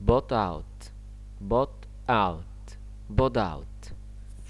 bought out. Bought out. Bought out.